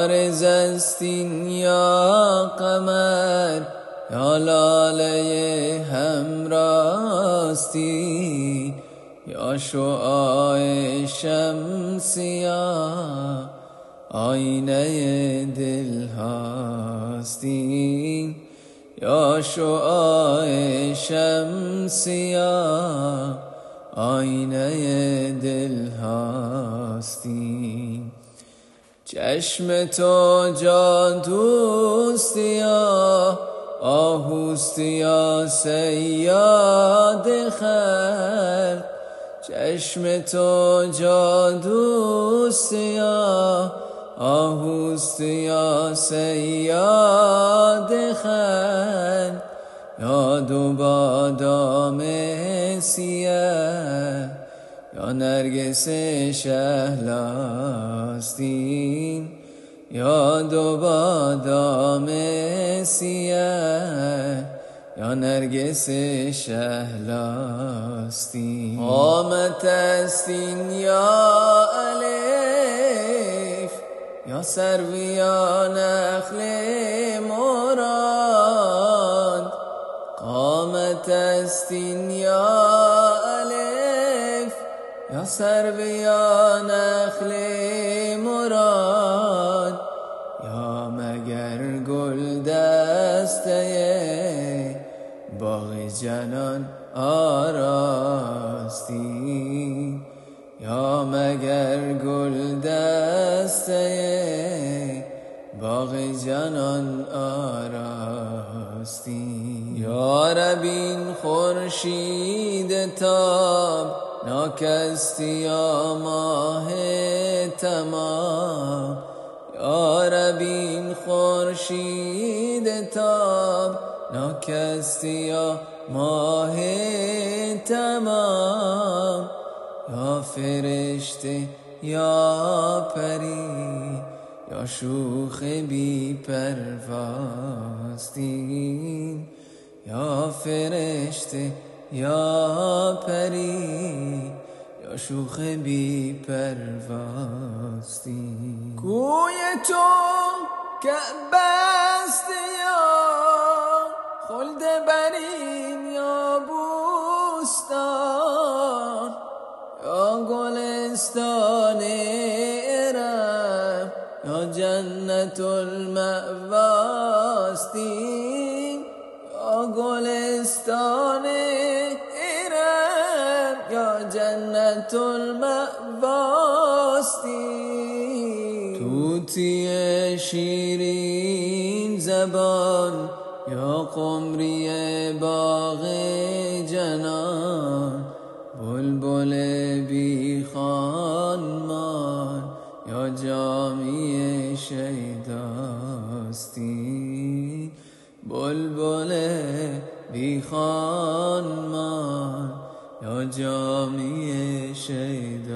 عارض استین یا قمر یا لاله همراستی یا شعاع شمسیا آینه دل هستی یا شعاع شمسیا آینه دل هستی چشم تو جادوست یا آهوست یا سیاد خلق چشم تو جادوست یا آهوست یا سیاد خلق یا دو بادام سیه. یا نرگس شهلاستین یا دو بادام سیه یا نرگس شهلاستین قامت استین یا الف یا سرو یا نخل مراد قامت استین یا یا سرو یا نخل مراد یا مگر گل دسته باغ جنان آراستی؟ یا مگر گل دسته باغ جنان آراستی؟ یا ربین خورشید تاب ناکستی یا ماه تمام یا ربین خورشید تاب. ناکستی یا ماه تمام یا فرشته یا پری یا شوخ بی پرواستی. یا فرشته یا پری شوخ بی پرواستی. کوی تو کعبست یا خلد برین یا بوستان یا گلستان ارم یا جنت المعواستی یا گلستان المأواستی توتی شیرین زبان یا قمری باغ جنان. بلبل بی خانمان یا جامی شیداستی. بلبل بی خانمان یا جامی شیداستی